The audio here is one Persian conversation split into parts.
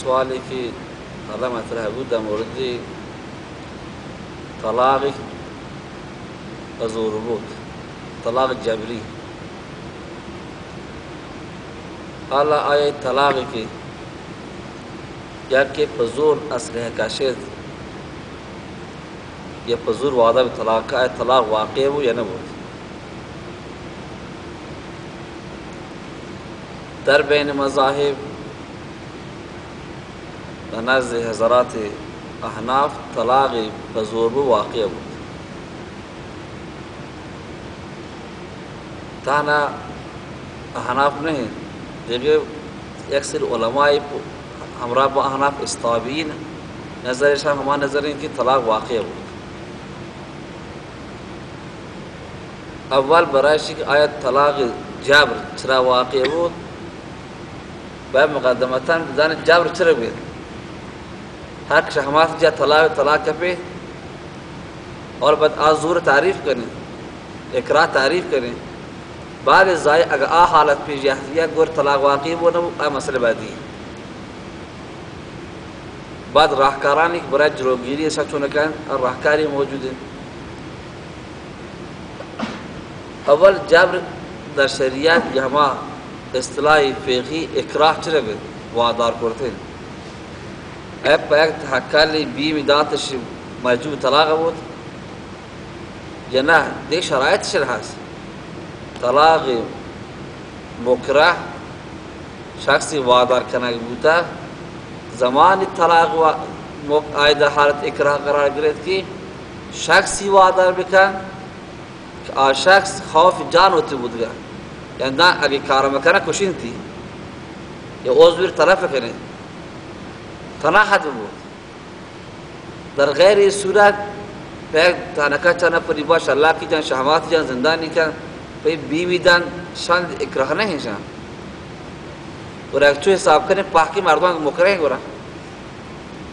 سوالی که حالا مطرح بود در مورد طلاق زور بود طلاق جبری. حالا آیا طلاقی که یا که پزور اصله کشید، یا پزور وعده به طلاق، آیا طلاق واقع بود یا نبود؟ در بین مذاهب نزد حضرات احناف طلاق بزور بود واقع بود تانا احناف نہیں دیگه اکثر علماء همراه با احناف استابین نظرشان همان نظر این که طلاق واقع بود. اول برایشی که آیت طلاق جبر چرا واقع بود؟ باید مقدمتا بدان جبر چرا بود هر شهمات جا طلاق طلاق کپے اور بعد آزور تعریف کریں اقرار تعریف کریں بعد زائے اگر آ حالت پیش یا گور طلاق واقعی وہ نہ مسئلہ بعدی بعد راہکارانی کی برای جلوگیری ایسا چونکان اور راہکاری موجود ہے اول جبر در شریعت یہما اصطلاحی فقهی اکراه چرا وادار کرتے اپ یک تحکلی بیم داتش موجود طلاق بود یا نه دی شرایطش هست طلاق مکره شخصی وادار کنگ بوده زمان طلاق و آیده حالت اکراه قرار گرفت که شخصی وادار بکن که آ شخص خوف جان ہوتی بودگا یعنی نه اگه کار مکنه کشین تی یا عضویر طرف کنه تناحت بود. در غیر صورت پیک تانکا چانا پری باش اللہ کی جان شہمات جان زندانی کن پی بیوی دن شان اکراہ نہیں شان اور ایک چو حساب کرنے پاکی مردمان کو مکرہ ہیں گورا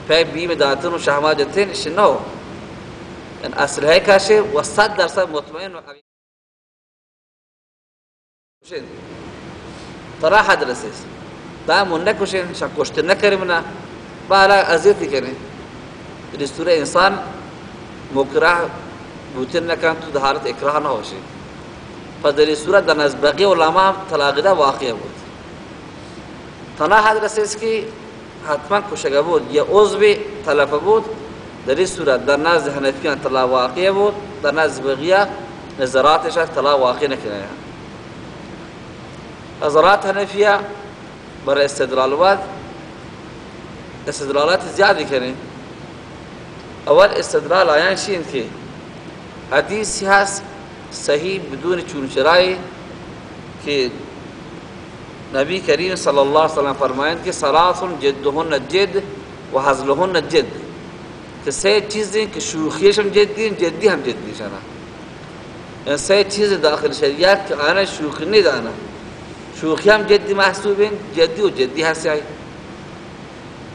پی بیوی داتن و شہمات جتن شنو. یعنی اصل ہے کاشے و صد درصد مطمئن و تراحت رسیس دا من نکشن شان کشت نکرمنا بالا اذیتی کنه دستور انسان مکره بوتن نکن تو حالت اکراه نباشه پس در صورت در نزد بقیه علما طلاق ده واقع بود تنها حد رسیست که حتما کشگه بود یا عضو تلف بود در این در نزد حنفیان طلاق واقع بود در نزد بقیه نظراتش طلاق واقع نکنه نظرات حنفیه برای استدلال بود استدلالات زیادی کنیم اول استدلال آیان شین که؟ حدیثی هست صحیح بدون چون چرایی که نبی کریم صلی الله علیه وسلم فرمایند که ثلاث جدهن جد و هزلهن جد. که سه چیزیں که شوخیش هم جدی هم جدی هم جدی شنا این سه چیز داخل شریعت که آنها شوخی ندانا شوخی هم جدی محسوبین جدی و جدی هستی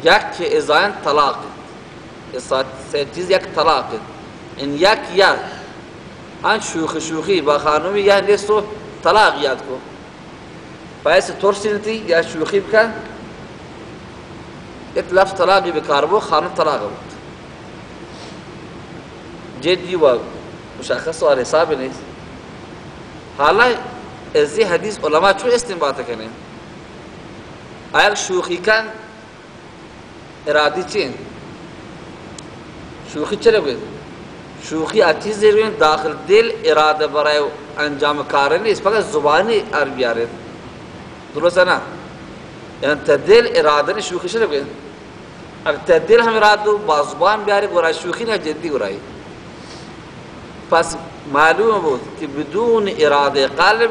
یک ازاین طلاق. سه چیز یک طلاق. این یک یا آن شوخ شوخی با خانومی یا نیستو طلاق یاد کو باعث ترسیلتی یا شوخی بکن. ایک لفظ طلاقی بکار بو خانم طلاق بود. جدی و مشخص و حساب نیست. حالا ازی حدیث علماء چو استنباط کنیم. آیا شوخی کن ارادی چین شوخی چرا بود شوخی اچھی زیرین داخل دل اراده برای انجام کار نیست فقط زبانی عربی آره درست نه یعنی تا دل اراده نه شوخی چرا بود اگر تا دل هم اراده با زبان بیاره گورای شوخی نه جدی گورای پس معلوم بود که بدون اراده قلب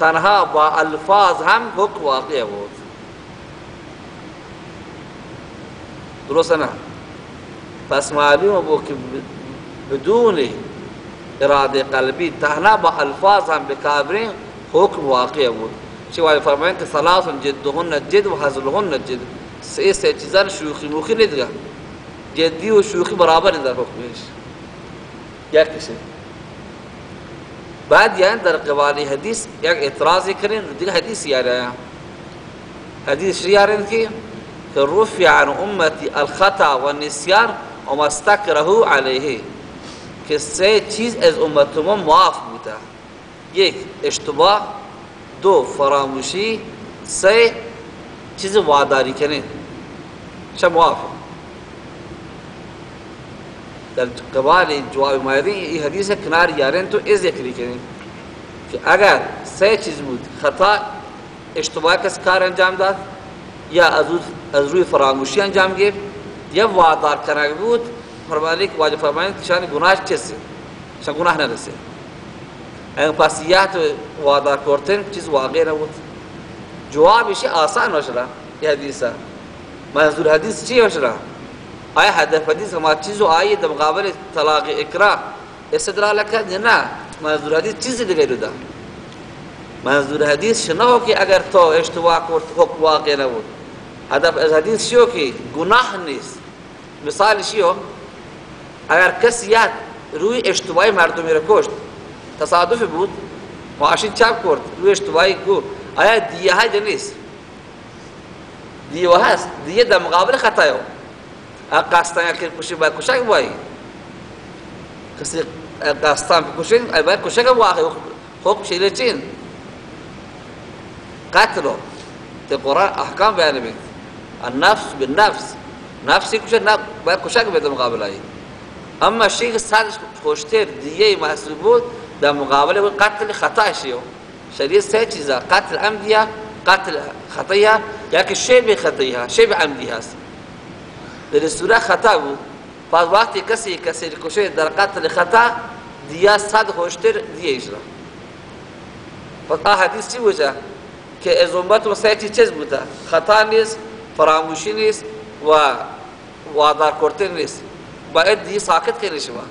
تنها با الفاظ هم حکم واقع بود درست نه. پس معلوم بود که بدون اراده قلبی تنها با الفاظ هم بکابرین حکم واقع بود. چه فرمایند که ثلاث جدهن جد و هزلهن جد. سه سه چیزان شوخی موخی ندگه جدی و شوخی برابر در حکمش. یکیشه بعد یعنی در قوالی حدیث یک اعتراضی کرین. دیگه حدیث یاره. حدیث شریعه که رفع عن امتی الخطأ و نسیان و مستقره علیه که چیز از امت ما معاف بوده. یک اشتباه. دو فراموشی. سه چیز واداری کنه چه معاف؟ در قبال جواب مایدی این حدیث کنار یارن تو از ذکری کنیم که اگر سه چیز بود خطأ اشتباه کس کار انجام داد؟ یا از از روی فراموشی انجام گرفت. یا وادار کنه بود. فرمانی که واجب فرمانی که شان گناه چیست شان گناه نرسه. اگر پاسیات وادار کردن چیز واقع نبود. جوابش آسان وشلا یہ حدیث. منظور حدیث چی وشلا آیا هدف حدیث ما چیز آیه در مقابل طلاق اکراه استدلال کرد نه؟ منظور حدیث چیز دیگه رو منظور حدیث شنو که اگر تو اشتباه کرد حکم واقع نبود. هدف از حدیث شو که گناه نیست. مثال شیو اگر کسی یاد روی اشتباهی مردمی را کشت تصادف بود ماشین چپ کرد روی اشتباهی کو آیا دیه های نیست؟ دیه هست دیه در مقابل خطایو قصدان که کشی باید کشک بایی. کسی قصدان بکشین باید کشک واقع. حکم شیله چین؟ قتل ته قرآن احکام بیان بید النفس بالنفس. نفسی کشه باید کشک بید مقابل آئی اما شیخ سادش کشتر دیه محسوب بود در مقابل قتل خطا شیو شریعت سه چیزا قتل عمدیه قتل خطیه یا که شیب خطیه شیب عمدی هست. در سوره خطا بود. پس وقتی کسی کسی کشه در قتل خطا دیا صد خوشتر دیه اجرا. پس آه حدیث چی بوده؟ که از امت مسیحی چیز بوده؟ خطا نیست فراموشی نیست و وادار کردن نیست. باید دیه ساکت کنی شما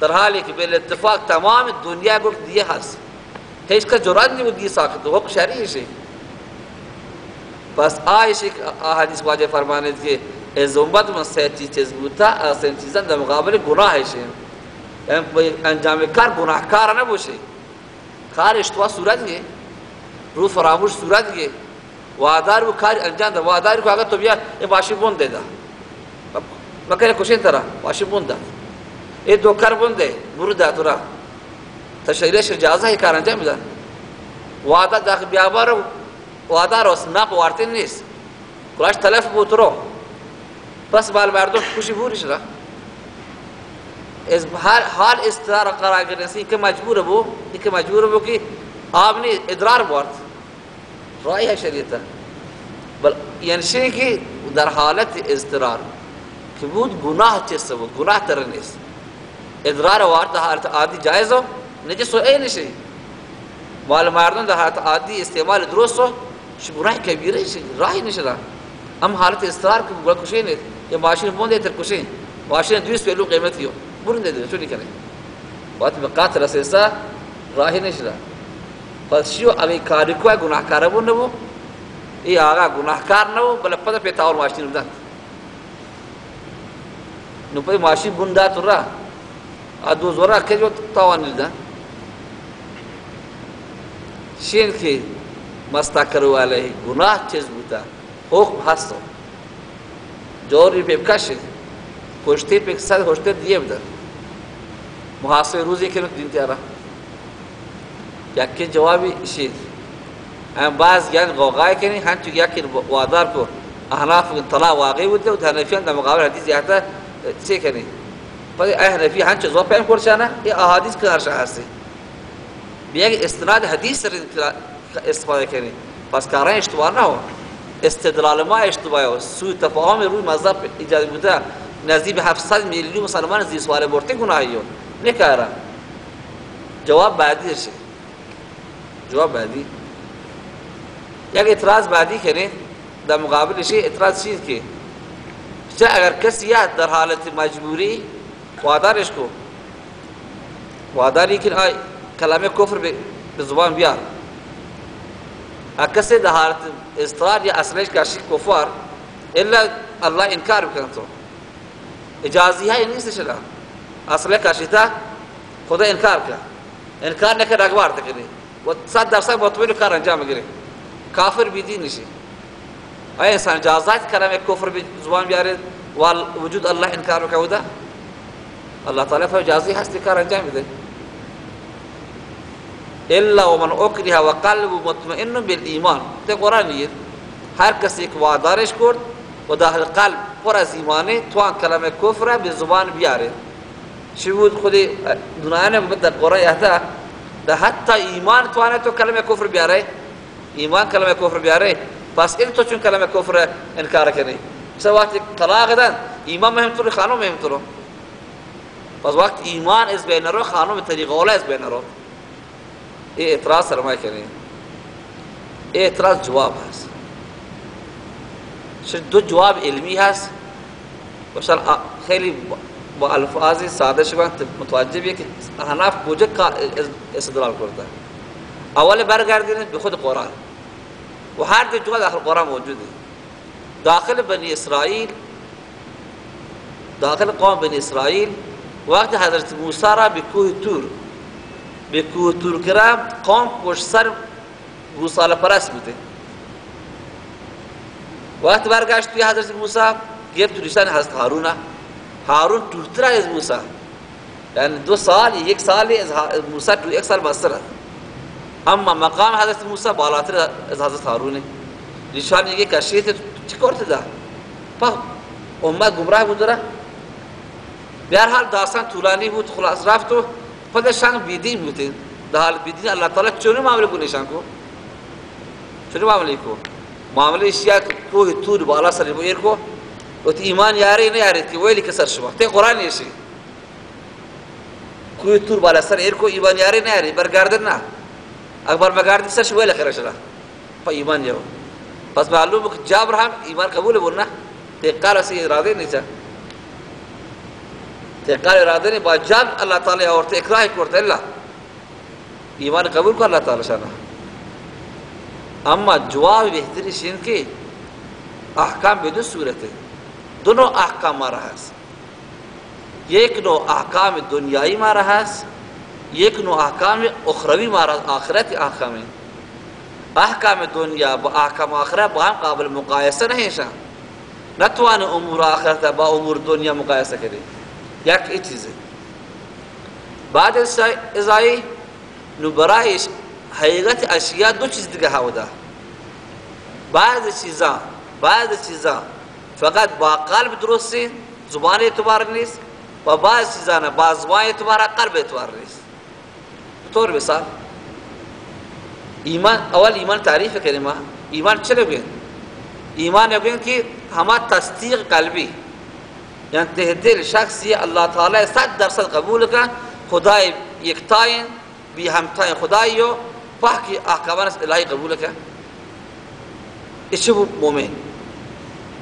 در حالی که به اتفاق تمام دنیا گفت دیه هست. هیچ کا جرات نہیں دی ساکت. وہ شرعی ہے بس آئش ایک احادیث واجه فرمانے کہ از امت من چیز بوتا اصلا چیزا در مقابل گناه ہے یعنی انجام کار گناهکار نباشه کار اشتباه صورت ہے رو فراموش صورت دیگه. وادار و کار انجام ده وادار کو هغه ته بیا واشي بوند ده مکه کوشش ترا واشي بوند ای دو کار بوند برو ده ترا تشریح شر اجازه کار انجام ده وعده داخل بیا بارو وادار اوس ناق وارتن نیست. کلاش تلف بوترو بس بال مردم خوشی بورش را از حال استرار قرار گرسی که مجبور بو که مجبور بو که نی ادرار بورد. رای ہے شریعت بل یعنی که در حالت اضطرار که بود گناه چیست بود گناه تر نیست. ادرار وارد حالت عادی جایز ہو نجس ای نشی. مال مردم در حالت عادی استعمال درست ہو گناه کبیره شی راهی نشه ام حالت اضطرار که گل کشین یا ماشین بونده تر کشین ماشین 200 پلو قیمتی ہو برنده دیگه چون نکنه وقت به قاتل اساسا راهی نشه پس شو اگه کاری کوه گناهکار بو نبو ای آقا گناهکار نبو بل پدا پیتاور ماشین بدن نو پای ماشین تو را ادو زورا که جو تاوان لیدن شین که مستقر علیه گناه چیز بوده حکم هستو جوری پی بکشه پشتی پی صد هشته دیه بده محاصره روزی که دین تیارا یکی جوابی شید. ام بعض یعنی غوغای کنی هنچو یکی وادار کو. احناف طلاق واقعی بوده و تحنفیان در مقابل حدیث یحتا چه کنی؟ پس احنفی هنچو زوا پیم کرشانه ای احادیث کنارشا هستی. بیاگه استناد حدیث سر استفاده کنی. پس کاران اشتباه نه. استدلال ما اشتباه و سوء تفاهم روی مذهب ایجاد بوده. نزدیک به 700 میلیون مسلمان زیر سوال برده گناهیو نکاره. جواب بعدی شه جواب بعدی. یک اعتراض بعدی کنه در مقابل شه اعتراض چیز که؟ چه اگر کسی در حالت مجبوری وادارش کو واداری که آی کلمه کفر به زبان بیار. کسی در حالت اضطرار یا اصلش کاشی کفار الا الله انکار بکنه تو. اجازی های نیست شده کاشی تا خدا انکار کرد انکار نکرد اخبار تکنی وتصدر سك بطويل كار انجام گري كافر بيدي نشي أي إنسان جازات كلام كفر بزبان بيارد وجود الله انكار كودا الله تعالى فجازي هست كار انجام بده إلا ومن أكره وقلب مطمئن بالإيمان. ده قرآن يد هر کسی که وادارش کرد و داخل قلب پر از ایمانه توان کلمه کفر به زبان بیاره چی بود؟ خودی دنیا نه بود در قرآن یه یهده ده حتی ایمان توانه تو کلمه کفر بیاره ایمان کلمه کفر بیاره پس این تو چون کلمه کفر انکار کنی مثلا وقتی طلاق دن ایمان مهم تو خانم مهم تو پس وقت ایمان از بین رو خانم طریق اولا از بین رو این اعتراض سرمایه کنی اعتراض جواب هست دو جواب علمی هست مثلا خیلی با الفاظ ساده شما متوجه بیه که حناف کجا استدلال کرده. اول برگردین به خود قرآن. و هر دو جواب داخل قرآن موجوده. داخل بنی اسرائیل داخل قوم بنی اسرائیل وقت حضرت موسی را به کوه تور به کوه تور کرام قوم پشت سر گوساله پرست بوده. وقت برگشت توی حضرت موسی گفت تو حضرت هارون هارون دورتر از موسی. یعنی دو سال یک سال از موسی تو یک سال بستر. اما مقام حضرت موسی بالاتر از حضرت هارون. نشان میگه کشیت چی کرده ده پا امت گمراه بود داره. بیار حال داستان طولانی بود خلاص رفت و خودشان بیدین بودین. در حال بیدین اللہ تعالی چونه معامله کو نشان کو؟ چونه معامله کو؟ معامله اشیاء کوه تور بالا سر کو؟ و تی ایمان یاری نه یاری تی ویلی کسر شما تی قرآن نیشی کوه تور بالا سر ایر کو ایمان یاری نه یاری برگردن نه اکبر بگردی سرش ویلی خیره شده پا ایمان یارو پس معلوم که جابر هم ایمان قبول بود نه تی قال اسی اراده نیچه تی قال اراده نی با جابر اللہ تعالی اورت اکراه کرد اللہ ایمان قبول کو اللہ تعالی شانه اما جواب بهترش این که احکام به دو صورته دو نوع احکام ما هست یک نوع احکام دنیایی ما هست یک نوع احکام اخروی ما آخرت احکام. احکام دنیا با احکام آخرت با هم قابل مقایسه نهیشن نتوان امور آخرت با امور دنیا مقایسه کنی یک ای چیزه بعد ازایی نو برایش حقیقت اشیاء دو چیز دیگه هودا بعض چیزا بعض چیزا فقط با قلب درستی زبان اعتبار نیست و بعض چیزا نه با زبان اعتبار قلب اعتبار نیست. طور مثال ایمان اول ایمان تعریف کلمه ایمان چه بگن ایمان بگن که همه تصدیق قلبی. یعنی ته دل شخصی الله تعالی صد درصد قبول کن خدای یکتاین بی همتاین خدایی و فحکی احکامان الهی قبول کن ایچه مومن.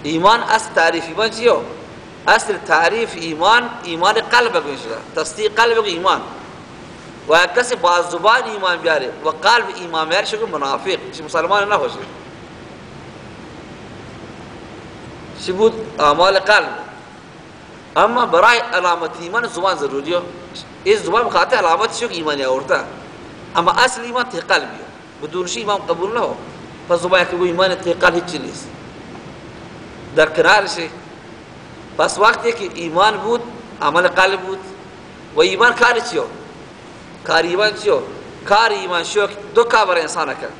ایمان اصل تعریف ایمان چیو اصل تعریف ایمان ایمان قلب بگوین شده تصدیق قلب ایمان و کسی با زبان ایمان بیاره و قلب ایمان بیاره شده منافق. چی مسلمان نباشه چی بود أعمال قلب. أما برای علامت ایمان زبان ضروریه این زبان بخاطر علامت شو ایمانی آورده. أما أصل ایمان ته قلبیه بدونش ایمان قبول نه پس زبان که ایمان ته قلب هیچ نیست. در کنارشه پس وقتی که ایمان بود عمل قلب بود. و ایمان کار چیو؟ کار ایمان چیو؟ کار ایمان شو دو کار برای انسان کرد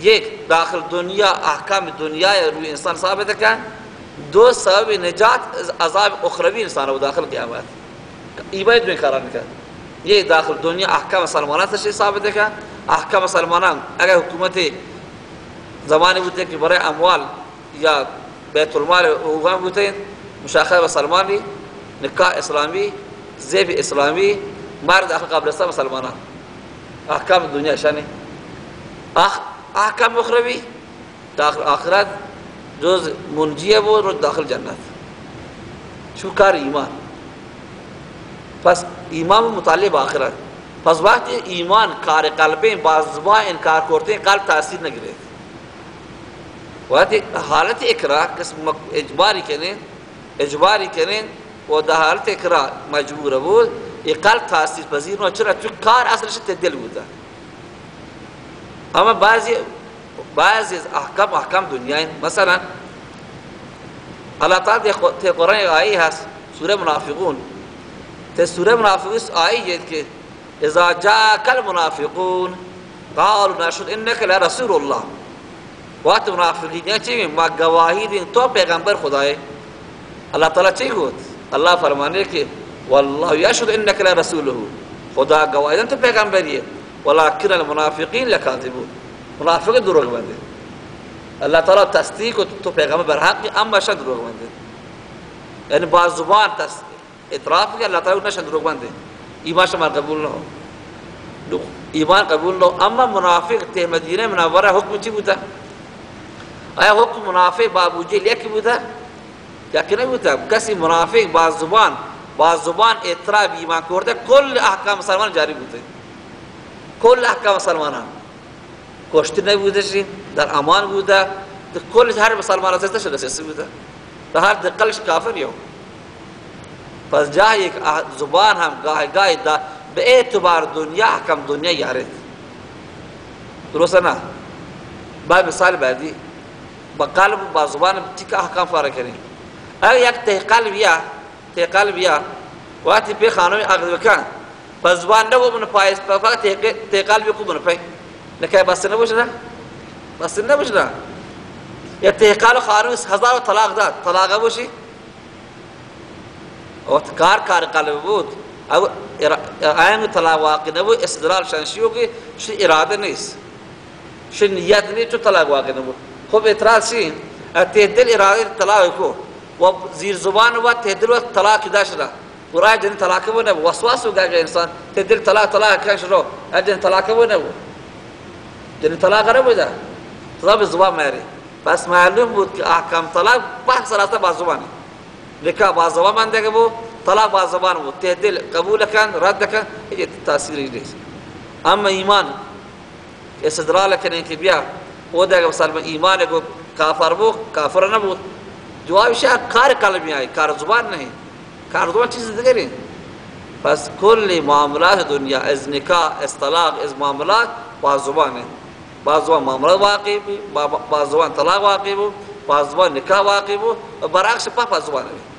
یک داخل دنیا احکام دنیا روی انسان ثابت کن. دو سبب نجات عذاب اخروی انسان رو داخل قیامت. ایمان دو کاران کرد یہ داخل دنیا احکام مسلمانان سے ثابت ہے احکام مسلمانان اگر حکومت زمانے بودتے کہ برای اموال یا بیت المال حقوقان بودتے مشاخص مسلمانی، نکاح اسلامی، زیب اسلامی مار داخل قبرستان مسلمانان۔ احکام دنیا شانی احکام اخروی، داخل آخرت، جز منجیه بود رو داخل جنت۔ شو کار ایمان۔ پس ایمان مطالب آخرت۔ پس وقتی ایمان کار قلبیں بعض انکار کرتے ہیں، قلب تاثیر نگرے۔ وقتی حالت اقرار قسم اجباری کنیں اجباری کنیں و در حالت اقرار مجبور بود قلب تاثیر پذیر نو چرا؟ چون کار اصلش دل بودا اما بعضی بعضی از احکام احکام دنیای مثلا الله تعالی ته قرآن آیه هست سوره منافقون. ته سوره منافقون آیه که اذا جاءك المنافقون قالوا نشهد انك لرسول الله. وقت منافقین چی ما گواهی دین. تو پیغمبر خدای. الله تعالی چی گفت؟ الله فرمانه که والله یشهد انك لرسوله. خدا گواهی تو پیغمبریه. ولكن المنافقین لکاذبون. منافق دروغ بنده الله تعالی تصدیق تو پیغمبر بر حق اما شد دروغ بنده یعنی با زبان اعتراف که الله تعالی نشد دروغ بنده ایمان شما قبول نه ایمان قبول نه اما منافق ته مدینه منوره حکم چی بوده؟ آیا حکم منافق با ابو جهل یکی بوده یا که نبوده کسی منافق با زبان با زبان اعتراف ایمان کرده کل احکام مسلمان جاری بوده کل احکام مسلمان هم کشتی نبوده در امان بوده کل هر مسلمان رسیده شده رسیده بوده به هر دقلش کافر یو پس جای یک زبان هم گاه دا به اعتبار دنیا حکم دنیا یارد درست نه با مثال بعدی با قلب با زبان تیک احکام فارغ کنیم اگر یک قلب یا ته قلب یا وقتی به خانم عقد بکن پس زبان نبو من پایس فقط قلب کو من پای نکای بس نبوش نه؟ بس نبوش نه؟ یا ته قلب خانم هزار طلاق داد. طلاق بوشی؟ وقت کار کار قلب بود. أو آیان طلاق واقع نبود استدلال شنشیو که شی اراده نیست. شی نیت نیست چو طلاق واقع نبود. خب اعتراض شین ته دل اراده طلاق کو. و زیر زبان و ته دل وقت طلاق داشت قرآن جن طلاق و نبود. وسواس و گاگه انسان. ته دل طلاق طلاق کش رو جن طلاق و نبود. جن طلاق نبود طلاق زبان ماری پس معلوم بود که احکام طلاق بحث راسته با زبانی نکاح با زبان مانده که بود. طلاق با زبان بود. ته دل قبول کن رد کن. هیچ تاثیری نیست. اما ایمان استدلال کنه که بیا او دیگه مثلا ایمان کو کافر بود کافر نبود جوابش کار قلبی آئی کار زبان نہیں کار زبان چیز دیگری پس کل معاملات دنیا از نکاح از طلاق از معاملات با زبان ہے با زبان معاملات واقع بھی با زبان طلاق واقع بھی با زبان نکاح واقع برعکس پا زبان ہے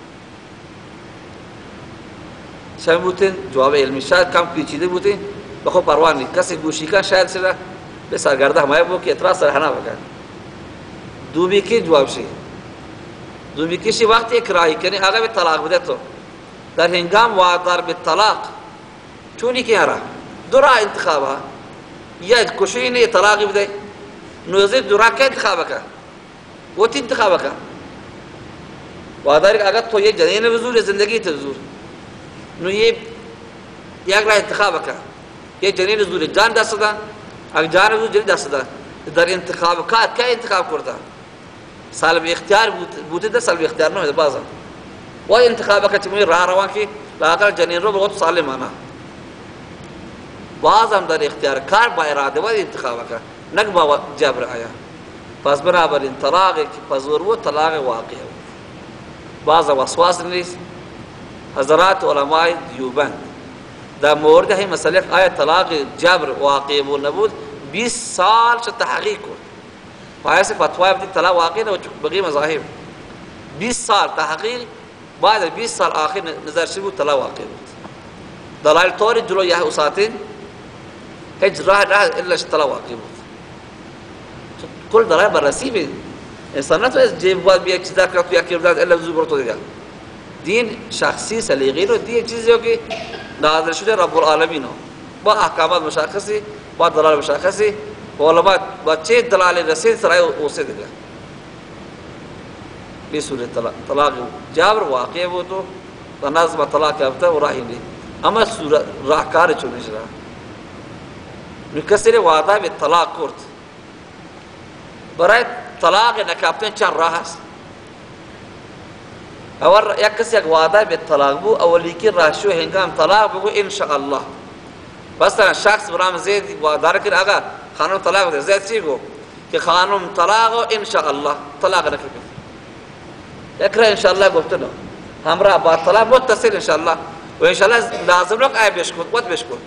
شاید بودین جواب علمی شاید کم پیچیده بودین بخو پروا نیست کسی گوشی کن شاید شده ve sargarda hamaye bu ki etraf sarhana bakar. Dubi ki cevap şey. Dubi ki şey vakti ikrahi yani aga bir talak bide to. Dar hengam vaadar bir talak. Çuni ki yara. Dura intikhaba. Ya koşuyu ne talak bide. Nuzib dura ke intikhaba ka. Vot intikhaba ka. وادار اگر تو یہ جنین وزور زندگی تے وزور نو یہ یک را انتخاب کا یہ جنین وزور جان دسدا دادن اگر جان زور جنین دست دادن در انتخاب کات که انتخاب کرده سالب اختیار بوده ده سالب اختیار نه بازم و انتخاب که تیمی راه روان کی لاقل جنین رو بہت سالمانه بازم در اختیار کار با اراده و انتخاب که نک با جبر آیا پس بنابراین طلاق که پزور و طلاق واقع بعض وسواس نیست حضرات علماء دیوبند در مورد همین مسئله آیا طلاق جبر واقع بود نبود 20 سال چه تحقیق کرد پایه سے فتوا بدی طلاق واقع نه بقیه مذاهب 20 سال تحقیق بعد 20 سال آخر نظر شد بود؟ طلاق واقع بود. دلائل طور جلو یه اساتین هیچ راه نه الا طلاق واقع بود. کل دلائل بررسی به انسان نتو از جیب باید بیا چیزا کرد تو یکی بداد الا زو برو دیگه دین شخصی سلیقی رو دین چیزی که نازل شده رب العالمین. با احکامات مشخصی با دلال مشخصی. و علماء با چه دلال رسید سرای اوسه دیگه. بی سوره طلاق جابر واقع بود و نظم طلاق یافته و راهی نی اما سوره راهکار چونه شده نو کسی وعده طلاق کرد. برای طلاق نکافتن چند راه است؟ أول يكسيك واضح بالطلاق بو أول يكين راشو هنگام طلاق بو إن شاء الله. بس أنا شخص برام زيد وادار كن أغا خانم طلاق دي زيد سيبو كي خانم طلاق إن شاء الله. طلاق نكر يكره إن شاء الله قلت له. همراه با طلاق متصل إن شاء الله. وإن شاء الله لازم لك أي بيشكوت وات بيشكوت؟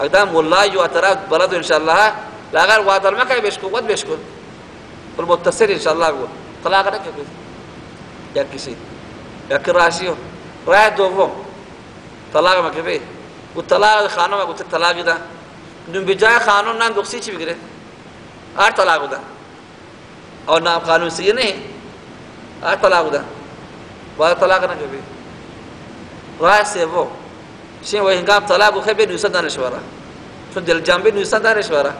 أقدام والله يعترف بلده إن شاء الله. لا غير وادر ما كان بيشكوت وات بيشكوت؟ المتصل إن شاء الله قول طلاق نكر یا کسی یا که راسیو رای دوم طلاق ما که بی و طلاق خانم ما گوته طلاق دا دون بجای خانم نام دخسی چی بگیره آر طلاق دا اور نام قانون سے نہیں آر طلاق دا والا طلاق نہ کبھی رائے سے وہ شین وہ ہنگام طلاق خے بے نوسا دانے شوارا چون دل جام بے نوسا دانے شوارا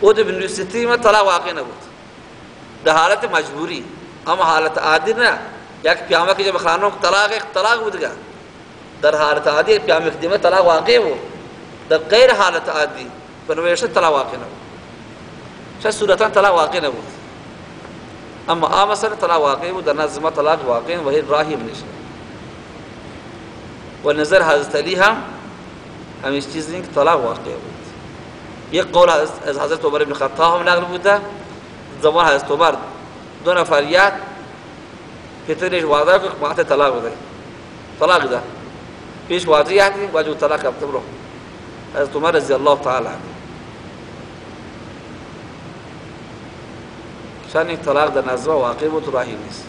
او دو بنوستی میں طلاق واقع نہ بود دا حالت مجبوری اما حالت عادی نہ یک پیامه که جب خانم طلاق طلاق بود گا. در حالت عادی پیامه که طلاق واقع بود در غیر حالت عادی بنویشت طلاق واقع نبود. چه صورتان طلاق واقع نبود؟ اما آم سر طلاق واقع بود در نظم طلاق واقع و هی راهی بنشد و نظر حضرت علی هم همیش چیز این که طلاق واقع بود. یک قول از حضرت عمر بن خطاب هم نقل بوده. زمان حضرت عمر دو پترش فيتريش وظائف معناته طلاق ده طلاق ده فيش واضح يعني واجب الطلاق بتبره هذا عمر رضي الله تعالى عنه شان الطلاق ده نزوه واقيمه رهينس